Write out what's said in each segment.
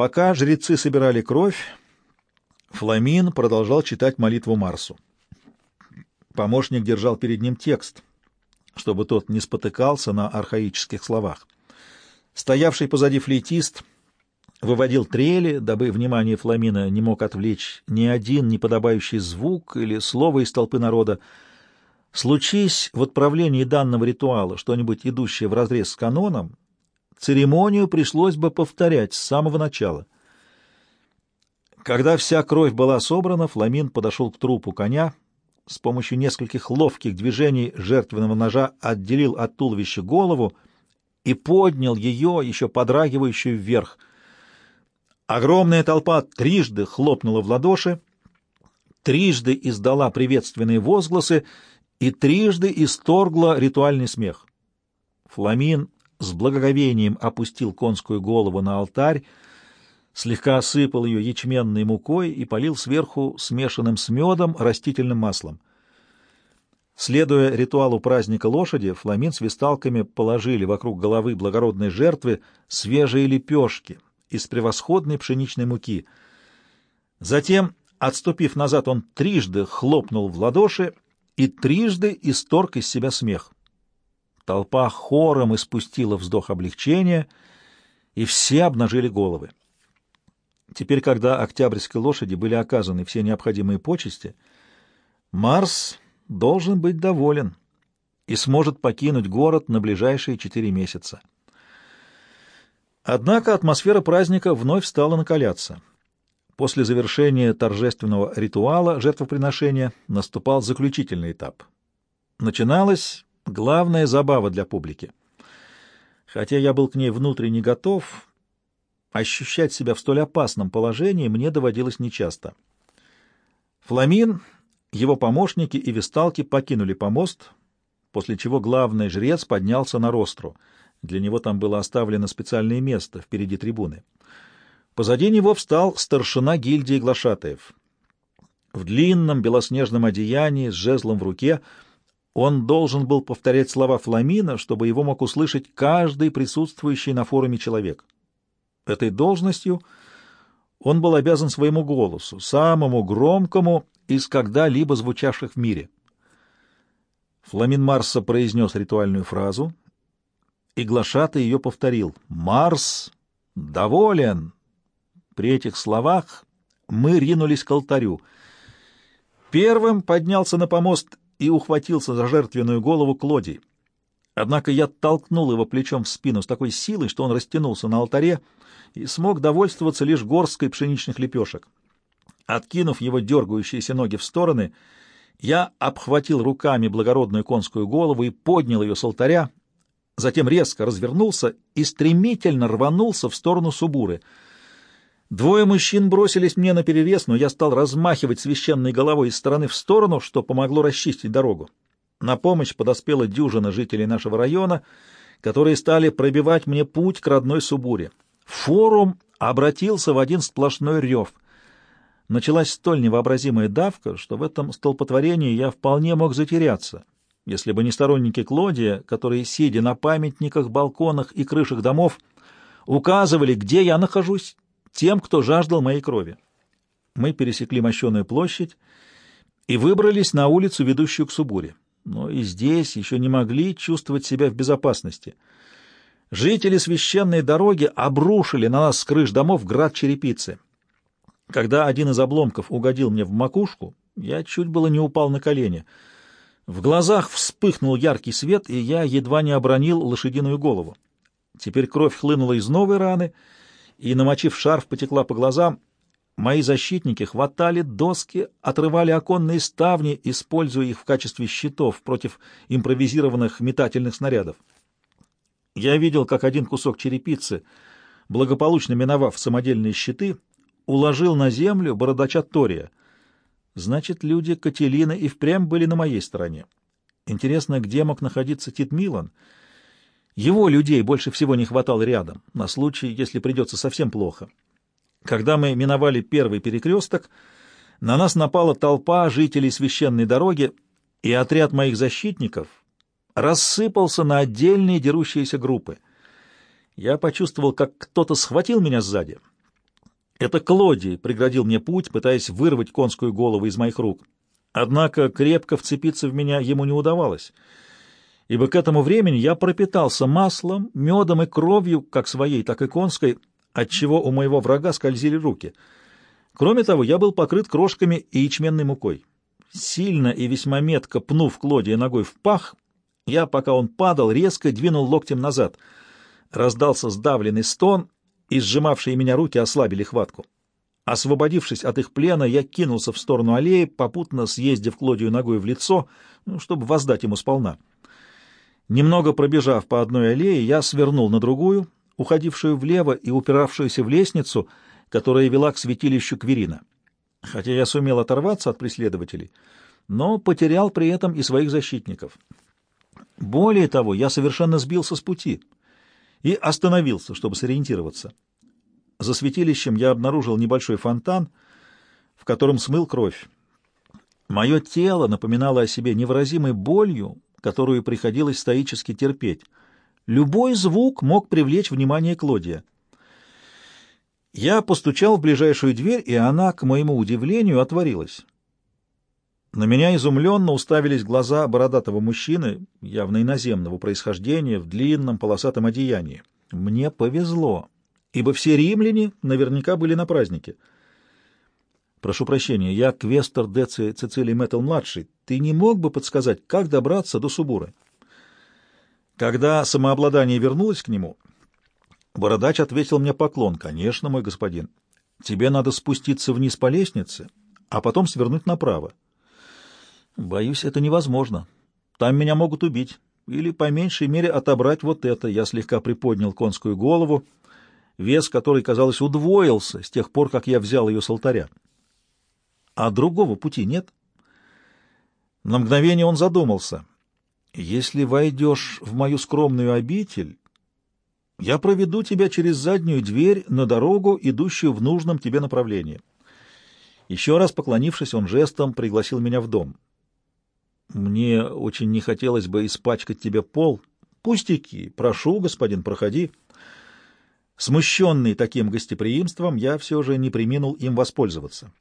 Пока жрецы собирали кровь, Фламин продолжал читать молитву Марсу. Помощник держал перед ним текст, чтобы тот не спотыкался на архаических словах. Стоявший позади флейтист выводил трели, дабы внимание Фламина не мог отвлечь ни один неподобающий звук или слово из толпы народа. Случись в отправлении данного ритуала что-нибудь идущее вразрез с каноном, церемонию пришлось бы повторять с самого начала. Когда вся кровь была собрана, Фламин подошел к трупу коня, с помощью нескольких ловких движений жертвенного ножа отделил от туловища голову и поднял ее, еще подрагивающую вверх. Огромная толпа трижды хлопнула в ладоши, трижды издала приветственные возгласы и трижды исторгла ритуальный смех. Фламин с благоговением опустил конскую голову на алтарь, слегка осыпал ее ячменной мукой и полил сверху смешанным с медом растительным маслом. Следуя ритуалу праздника лошади, фламин висталками положили вокруг головы благородной жертвы свежие лепешки из превосходной пшеничной муки. Затем, отступив назад, он трижды хлопнул в ладоши и трижды исторг из себя смех. Толпа хором испустила вздох облегчения, и все обнажили головы. Теперь, когда октябрьской лошади были оказаны все необходимые почести, Марс должен быть доволен и сможет покинуть город на ближайшие четыре месяца. Однако атмосфера праздника вновь стала накаляться. После завершения торжественного ритуала жертвоприношения наступал заключительный этап. Начиналась главная забава для публики. Хотя я был к ней внутренне готов, ощущать себя в столь опасном положении мне доводилось нечасто. Фламин, его помощники и весталки покинули помост, после чего главный жрец поднялся на ростру. Для него там было оставлено специальное место впереди трибуны. Позади него встал старшина гильдии глашатаев. В длинном белоснежном одеянии с жезлом в руке он должен был повторять слова Фламина, чтобы его мог услышать каждый присутствующий на форуме человек. Этой должностью он был обязан своему голосу, самому громкому из когда-либо звучавших в мире. Фламин Марса произнес ритуальную фразу, и глашатый ее повторил. «Марс доволен!» При этих словах мы ринулись к алтарю. Первым поднялся на помост и ухватился за жертвенную голову Клодий. Однако я толкнул его плечом в спину с такой силой, что он растянулся на алтаре и смог довольствоваться лишь горсткой пшеничных лепешек. Откинув его дергающиеся ноги в стороны, я обхватил руками благородную конскую голову и поднял ее с алтаря, затем резко развернулся и стремительно рванулся в сторону Субуры. Двое мужчин бросились мне на перерез, но я стал размахивать священной головой из стороны в сторону, что помогло расчистить дорогу. На помощь подоспела дюжина жителей нашего района, которые стали пробивать мне путь к родной Субуре. Форум обратился в один сплошной рев. Началась столь невообразимая давка, что в этом столпотворении я вполне мог затеряться, если бы не сторонники Клодия, которые, сидя на памятниках, балконах и крышах домов, указывали, где я нахожусь, тем, кто жаждал моей крови. Мы пересекли мощеную площадь и выбрались на улицу, ведущую к Субуре но и здесь еще не могли чувствовать себя в безопасности. Жители священной дороги обрушили на нас с крыш домов град черепицы. Когда один из обломков угодил мне в макушку, я чуть было не упал на колени. В глазах вспыхнул яркий свет, и я едва не обронил лошадиную голову. Теперь кровь хлынула из новой раны, и, намочив шарф, потекла по глазам. Мои защитники хватали доски, отрывали оконные ставни, используя их в качестве щитов против импровизированных метательных снарядов. Я видел, как один кусок черепицы, благополучно миновав самодельные щиты, уложил на землю бородача Тория. Значит, люди Кателина и впрямь были на моей стороне. Интересно, где мог находиться Тит Милан? Его людей больше всего не хватало рядом, на случай, если придется совсем плохо. Когда мы миновали первый перекресток, на нас напала толпа жителей священной дороги, и отряд моих защитников рассыпался на отдельные дерущиеся группы. Я почувствовал, как кто-то схватил меня сзади, Это Клодий преградил мне путь, пытаясь вырвать конскую голову из моих рук. Однако крепко вцепиться в меня ему не удавалось, ибо к этому времени я пропитался маслом, медом и кровью, как своей, так и конской, отчего у моего врага скользили руки. Кроме того, я был покрыт крошками и ячменной мукой. Сильно и весьма метко пнув Клодия ногой в пах, я, пока он падал, резко двинул локтем назад. Раздался сдавленный стон, и сжимавшие меня руки ослабили хватку. Освободившись от их плена, я кинулся в сторону аллеи, попутно съездив Клодию ногой в лицо, ну, чтобы воздать ему сполна. Немного пробежав по одной аллее, я свернул на другую, уходившую влево и упиравшуюся в лестницу, которая вела к святилищу Кверина. Хотя я сумел оторваться от преследователей, но потерял при этом и своих защитников. Более того, я совершенно сбился с пути и остановился, чтобы сориентироваться. За святилищем я обнаружил небольшой фонтан, в котором смыл кровь. Мое тело напоминало о себе невыразимой болью, которую приходилось стоически терпеть. Любой звук мог привлечь внимание Клодия. Я постучал в ближайшую дверь, и она, к моему удивлению, отворилась. На меня изумленно уставились глаза бородатого мужчины, явно иноземного происхождения, в длинном полосатом одеянии. Мне повезло, ибо все римляне наверняка были на празднике. Прошу прощения, я квестер Деци Цицилий Мэттл-младший. Ты не мог бы подсказать, как добраться до Субуры? Когда самообладание вернулось к нему, бородач ответил мне поклон. Конечно, мой господин. Тебе надо спуститься вниз по лестнице, а потом свернуть направо. Боюсь, это невозможно. Там меня могут убить. Или, по меньшей мере, отобрать вот это. Я слегка приподнял конскую голову, вес которой, казалось, удвоился с тех пор, как я взял ее с алтаря. А другого пути нет. На мгновение он задумался. Если войдешь в мою скромную обитель, я проведу тебя через заднюю дверь на дорогу, идущую в нужном тебе направлении. Еще раз поклонившись, он жестом пригласил меня в дом. Мне очень не хотелось бы испачкать тебе пол. Пустяки. Прошу, господин, проходи. Смущенный таким гостеприимством, я все же не приминул им воспользоваться.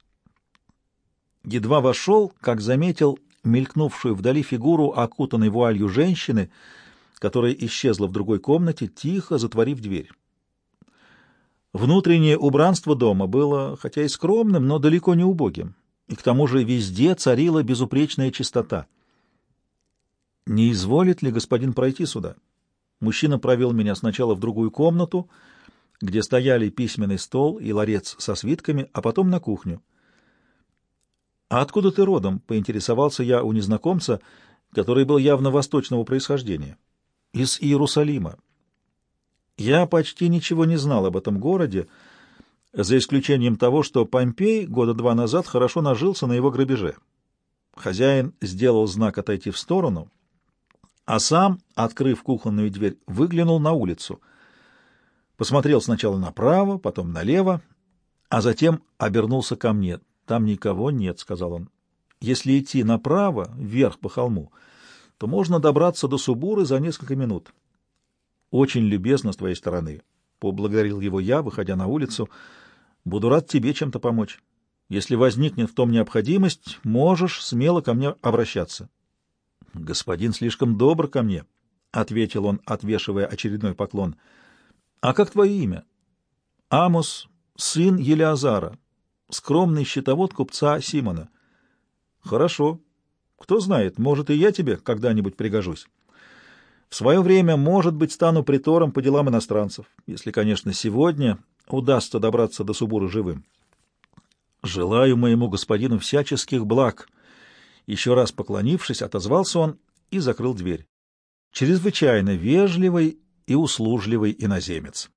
Едва вошел, как заметил мелькнувшую вдали фигуру окутанной вуалью женщины, которая исчезла в другой комнате, тихо затворив дверь. Внутреннее убранство дома было, хотя и скромным, но далеко не убогим, и к тому же везде царила безупречная чистота — «Не изволит ли господин пройти сюда?» Мужчина провел меня сначала в другую комнату, где стояли письменный стол и ларец со свитками, а потом на кухню. «А откуда ты родом?» — поинтересовался я у незнакомца, который был явно восточного происхождения. «Из Иерусалима». Я почти ничего не знал об этом городе, за исключением того, что Помпей года два назад хорошо нажился на его грабеже. Хозяин сделал знак отойти в сторону, а сам, открыв кухонную дверь, выглянул на улицу. Посмотрел сначала направо, потом налево, а затем обернулся ко мне. «Там никого нет», — сказал он. «Если идти направо, вверх по холму, то можно добраться до Субуры за несколько минут». «Очень любезно с твоей стороны», — поблагодарил его я, выходя на улицу. «Буду рад тебе чем-то помочь. Если возникнет в том необходимость, можешь смело ко мне обращаться». — Господин слишком добр ко мне, — ответил он, отвешивая очередной поклон. — А как твое имя? — Амос, сын Елиазара, скромный счетовод купца Симона. — Хорошо. Кто знает, может, и я тебе когда-нибудь пригожусь. В свое время, может быть, стану притором по делам иностранцев, если, конечно, сегодня удастся добраться до Субуры живым. Желаю моему господину всяческих благ — еще раз поклонившись, отозвался он и закрыл дверь. Чрезвычайно вежливый и услужливый иноземец.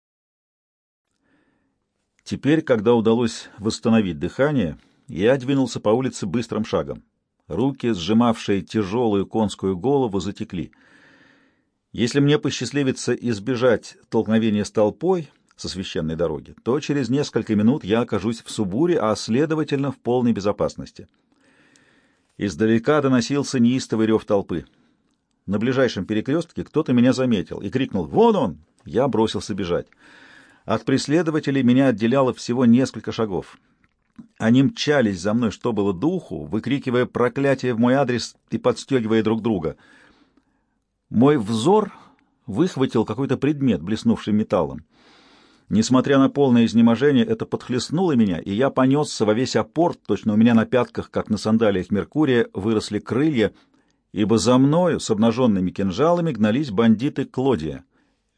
Теперь, когда удалось восстановить дыхание, я двинулся по улице быстрым шагом. Руки, сжимавшие тяжелую конскую голову, затекли. Если мне посчастливится избежать столкновения с толпой со священной дороги, то через несколько минут я окажусь в Субуре, а, следовательно, в полной безопасности. Издалека доносился неистовый рев толпы. На ближайшем перекрестке кто-то меня заметил и крикнул «Вон он!» Я бросился бежать. От преследователей меня отделяло всего несколько шагов. Они мчались за мной, что было духу, выкрикивая проклятие в мой адрес и подстегивая друг друга. Мой взор выхватил какой-то предмет, блеснувший металлом. Несмотря на полное изнеможение, это подхлестнуло меня, и я понесся во весь опорт, точно у меня на пятках, как на сандалиях Меркурия, выросли крылья, ибо за мною с обнаженными кинжалами гнались бандиты Клодия.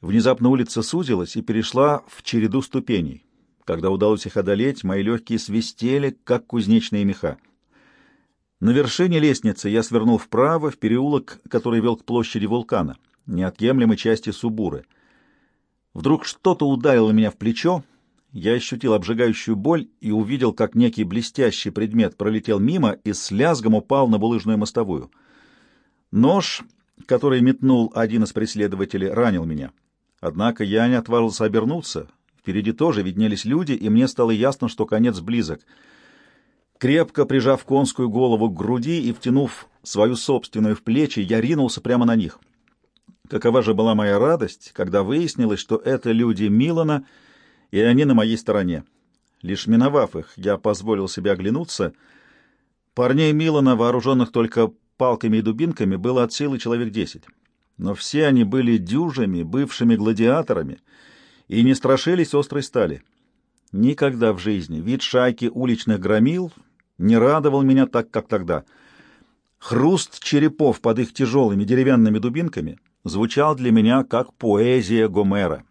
Внезапно улица сузилась и перешла в череду ступеней. Когда удалось их одолеть, мои легкие свистели, как кузнечные меха. На вершине лестницы я свернул вправо, в переулок, который вел к площади вулкана, неотъемлемой части Субуры. Вдруг что-то ударило меня в плечо, я ощутил обжигающую боль и увидел, как некий блестящий предмет пролетел мимо и с лязгом упал на булыжную мостовую. Нож, который метнул один из преследователей, ранил меня. Однако я не отважился обернуться. Впереди тоже виднелись люди, и мне стало ясно, что конец близок. Крепко прижав конскую голову к груди и втянув свою собственную в плечи, я ринулся прямо на них. Какова же была моя радость, когда выяснилось, что это люди Милана, и они на моей стороне. Лишь миновав их, я позволил себе оглянуться. Парней Милана, вооруженных только палками и дубинками, было от силы человек десять но все они были дюжами, бывшими гладиаторами и не страшились острой стали. Никогда в жизни вид шайки уличных громил не радовал меня так, как тогда. Хруст черепов под их тяжелыми деревянными дубинками звучал для меня как поэзия Гомера.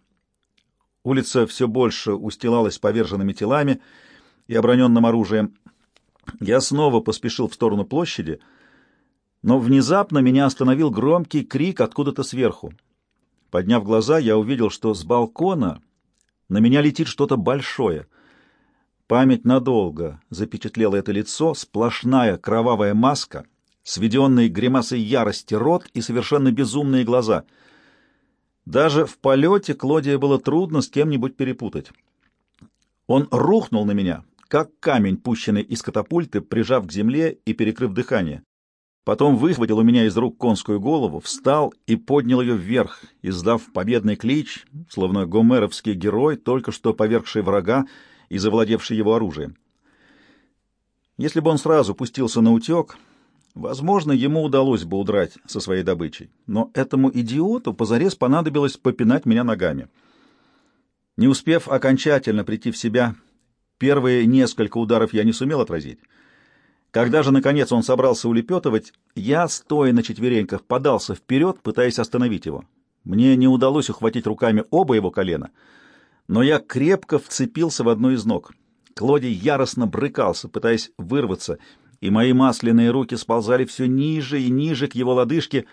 Улица все больше устилалась поверженными телами и оброненным оружием. Я снова поспешил в сторону площади — но внезапно меня остановил громкий крик откуда-то сверху. Подняв глаза, я увидел, что с балкона на меня летит что-то большое. Память надолго запечатлела это лицо, сплошная кровавая маска, сведенные гримасой ярости рот и совершенно безумные глаза. Даже в полете Клодия было трудно с кем-нибудь перепутать. Он рухнул на меня, как камень, пущенный из катапульты, прижав к земле и перекрыв дыхание. Потом выхватил у меня из рук конскую голову, встал и поднял ее вверх, издав победный клич, словно гомеровский герой, только что повергший врага и завладевший его оружием. Если бы он сразу пустился на утек, возможно, ему удалось бы удрать со своей добычей, но этому идиоту позарез понадобилось попинать меня ногами. Не успев окончательно прийти в себя, первые несколько ударов я не сумел отразить. Когда же, наконец, он собрался улепетывать, я, стоя на четвереньках, подался вперед, пытаясь остановить его. Мне не удалось ухватить руками оба его колена, но я крепко вцепился в одну из ног. Клоди яростно брыкался, пытаясь вырваться, и мои масляные руки сползали все ниже и ниже к его лодыжке.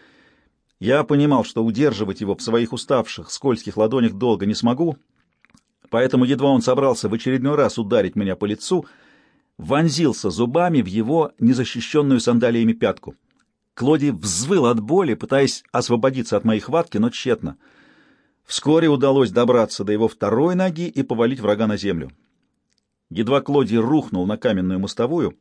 Я понимал, что удерживать его в своих уставших, скользких ладонях долго не смогу, поэтому едва он собрался в очередной раз ударить меня по лицу — вонзился зубами в его незащищенную сандалиями пятку. Клоди взвыл от боли, пытаясь освободиться от моей хватки, но тщетно. Вскоре удалось добраться до его второй ноги и повалить врага на землю. Едва Клоди рухнул на каменную мостовую,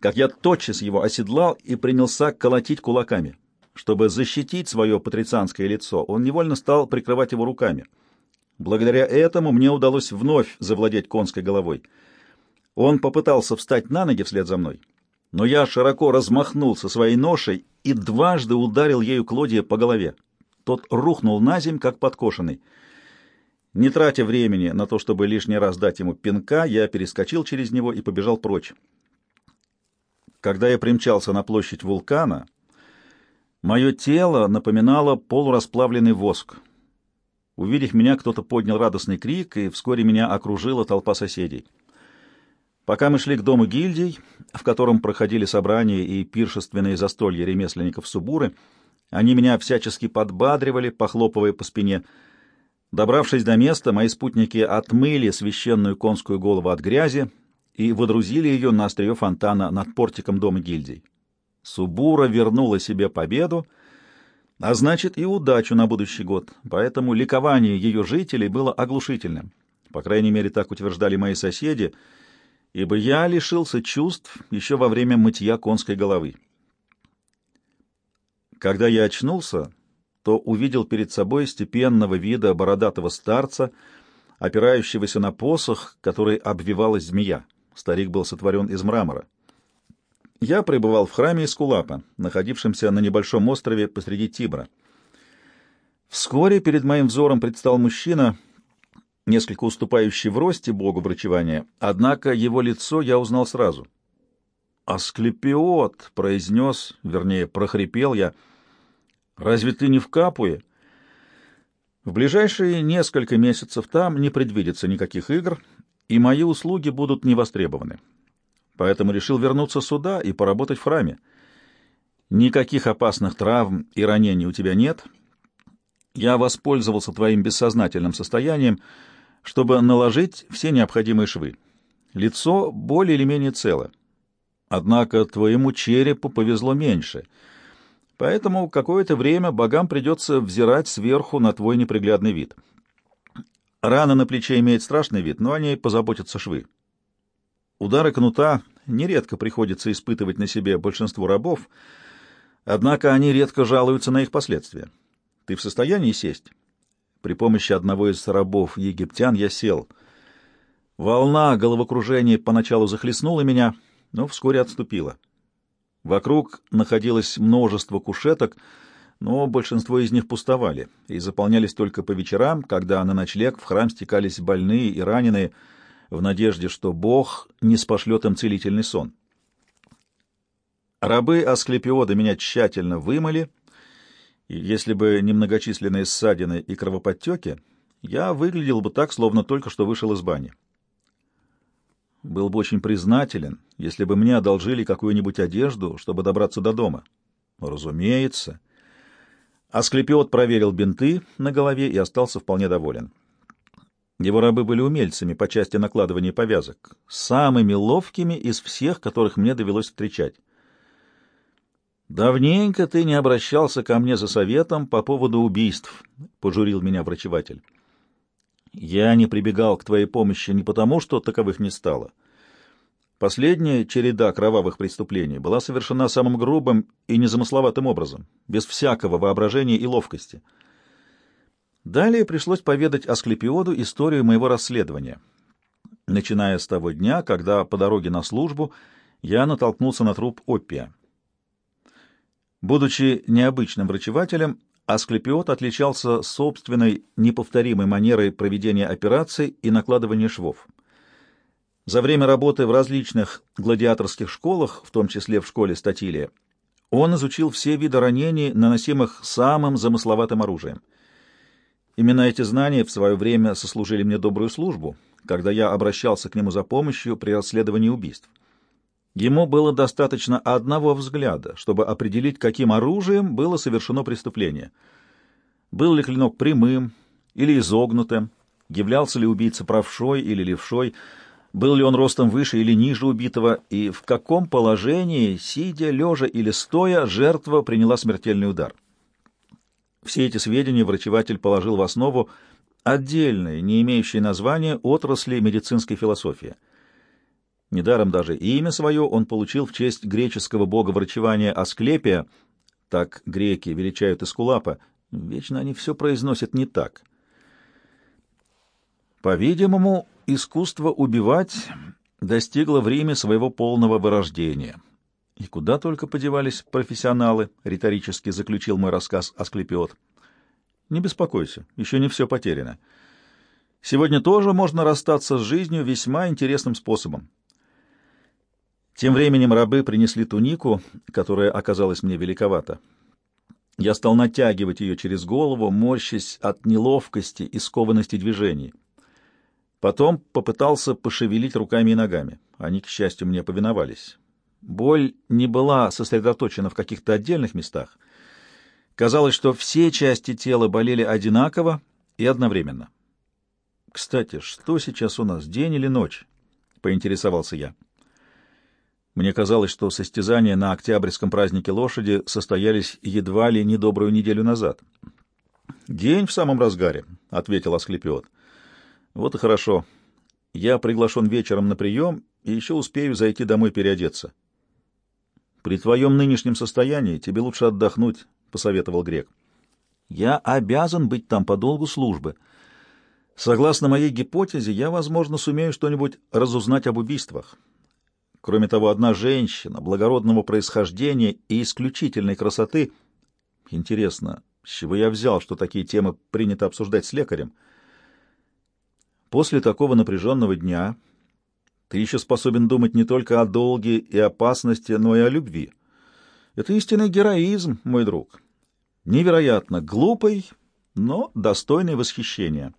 как я тотчас его оседлал и принялся колотить кулаками. Чтобы защитить свое патрицианское лицо, он невольно стал прикрывать его руками. Благодаря этому мне удалось вновь завладеть конской головой — он попытался встать на ноги вслед за мной, но я широко размахнулся своей ношей и дважды ударил ею Клодия по голове. Тот рухнул на земь, как подкошенный. Не тратя времени на то, чтобы лишний раз дать ему пинка, я перескочил через него и побежал прочь. Когда я примчался на площадь вулкана, мое тело напоминало полурасплавленный воск. Увидев меня, кто-то поднял радостный крик, и вскоре меня окружила толпа соседей. Пока мы шли к дому гильдий, в котором проходили собрания и пиршественные застолья ремесленников Субуры, они меня всячески подбадривали, похлопывая по спине. Добравшись до места, мои спутники отмыли священную конскую голову от грязи и водрузили ее на острие фонтана над портиком дома гильдий. Субура вернула себе победу, а значит и удачу на будущий год, поэтому ликование ее жителей было оглушительным. По крайней мере, так утверждали мои соседи — ибо я лишился чувств еще во время мытья конской головы. Когда я очнулся, то увидел перед собой степенного вида бородатого старца, опирающегося на посох, который обвивалась змея. Старик был сотворен из мрамора. Я пребывал в храме Искулапа, находившемся на небольшом острове посреди Тибра. Вскоре перед моим взором предстал мужчина, несколько уступающий в росте богу врачевания, однако его лицо я узнал сразу. «Асклепиот!» — произнес, вернее, прохрипел я. «Разве ты не в Капуе?» В ближайшие несколько месяцев там не предвидится никаких игр, и мои услуги будут не востребованы. Поэтому решил вернуться сюда и поработать в храме. Никаких опасных травм и ранений у тебя нет. Я воспользовался твоим бессознательным состоянием, чтобы наложить все необходимые швы. Лицо более или менее цело. Однако твоему черепу повезло меньше — Поэтому какое-то время богам придется взирать сверху на твой неприглядный вид. Рана на плече имеет страшный вид, но о ней позаботятся швы. Удары кнута нередко приходится испытывать на себе большинству рабов, однако они редко жалуются на их последствия. Ты в состоянии сесть? При помощи одного из рабов египтян я сел. Волна головокружения поначалу захлестнула меня, но вскоре отступила. Вокруг находилось множество кушеток, но большинство из них пустовали и заполнялись только по вечерам, когда на ночлег в храм стекались больные и раненые, в надежде, что Бог не спошлет им целительный сон. Рабы Асклепиода меня тщательно вымыли, если бы не многочисленные ссадины и кровоподтеки, я выглядел бы так, словно только что вышел из бани. Был бы очень признателен, если бы мне одолжили какую-нибудь одежду, чтобы добраться до дома. Разумеется. Асклепиот проверил бинты на голове и остался вполне доволен. Его рабы были умельцами по части накладывания повязок, самыми ловкими из всех, которых мне довелось встречать. «Давненько ты не обращался ко мне за советом по поводу убийств», — пожурил меня врачеватель. Я не прибегал к твоей помощи не потому, что таковых не стало. Последняя череда кровавых преступлений была совершена самым грубым и незамысловатым образом, без всякого воображения и ловкости. Далее пришлось поведать Асклепиоду историю моего расследования, начиная с того дня, когда по дороге на службу я натолкнулся на труп Оппия. Будучи необычным врачевателем, Асклепиот отличался собственной неповторимой манерой проведения операций и накладывания швов. За время работы в различных гладиаторских школах, в том числе в школе Статилия, он изучил все виды ранений, наносимых самым замысловатым оружием. Именно эти знания в свое время сослужили мне добрую службу, когда я обращался к нему за помощью при расследовании убийств. Ему было достаточно одного взгляда, чтобы определить, каким оружием было совершено преступление. Был ли клинок прямым или изогнутым, являлся ли убийца правшой или левшой, был ли он ростом выше или ниже убитого, и в каком положении, сидя, лежа или стоя, жертва приняла смертельный удар. Все эти сведения врачеватель положил в основу отдельной, не имеющей названия, отрасли медицинской философии — Недаром даже имя свое он получил в честь греческого бога врачевания Асклепия, так греки величают Эскулапа. Вечно они все произносят не так. По-видимому, искусство убивать достигло в Риме своего полного вырождения. И куда только подевались профессионалы, риторически заключил мой рассказ Асклепиот. Не беспокойся, еще не все потеряно. Сегодня тоже можно расстаться с жизнью весьма интересным способом. Тем временем рабы принесли тунику, которая оказалась мне великовата. Я стал натягивать ее через голову, морщась от неловкости и скованности движений. Потом попытался пошевелить руками и ногами. Они, к счастью, мне повиновались. Боль не была сосредоточена в каких-то отдельных местах. Казалось, что все части тела болели одинаково и одновременно. «Кстати, что сейчас у нас, день или ночь?» — поинтересовался я. Мне казалось, что состязания на Октябрьском празднике лошади состоялись едва ли не добрую неделю назад. «День в самом разгаре», — ответил Асклепиот. «Вот и хорошо. Я приглашен вечером на прием и еще успею зайти домой переодеться». «При твоем нынешнем состоянии тебе лучше отдохнуть», — посоветовал Грек. «Я обязан быть там по долгу службы. Согласно моей гипотезе, я, возможно, сумею что-нибудь разузнать об убийствах. Кроме того, одна женщина благородного происхождения и исключительной красоты. Интересно, с чего я взял, что такие темы принято обсуждать с лекарем? После такого напряженного дня ты еще способен думать не только о долге и опасности, но и о любви. Это истинный героизм, мой друг. Невероятно глупый, но достойный восхищения.